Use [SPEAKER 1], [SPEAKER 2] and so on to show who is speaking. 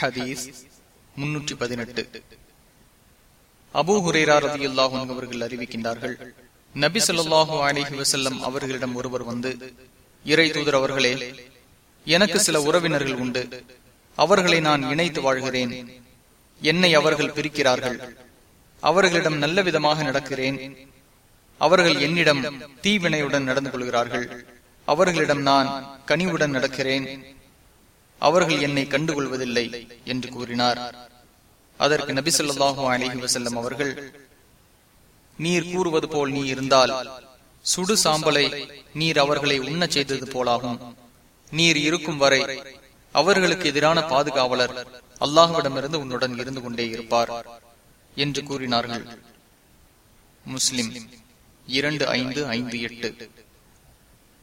[SPEAKER 1] ஹதீஸ் முன்னூற்றி பதினெட்டு. அபூ ஹுரேரா ரதியுல்லாஹு அவர்கள் அறிவிக்கின்றார்கள் நபி ஸல்லல்லாஹு அலிஹி வசல்லம் அவர்களிடம் ஒருவர் வந்து இறை தூதர் அவர்களே எனக்கு சில உறவினர்கள் உண்டு. அவர்களை நான் இணைத்து வாழ்கிறேன். என்னை அவர்கள் பிரிக்கிறார்கள். அவர்களிடம் நல்ல விதமாக நடக்கிறேன். அவர்கள் என்னிடம் தீவினையுடன் நடந்து கொள்கிறார்கள். அவர்களிடம் நான் கனிவுடன் நடக்கிறேன். அவர்கள் என்னை கண்டுகொள்வதில்லை என்று கூறினார். அதற்கு நபி சொல்லாஹு அலிஹி வசல்லம் அவர்கள் நீர் கூறுவது போல் நீ இருந்தால் சுடு சாம்பலை நீர் அவர்களை உண்ண செய்தது போலாகும். நீர் இருக்கும் வரை அவர்களுக்கு எதிரான பாதுகாவலர் அல்லாஹுவிடமிருந்து உன்னுடன் இருந்து கொண்டே இருப்பார் என்று கூறினார்கள். முஸ்லிம் இரண்டு ஐந்து ஐந்து எட்டு.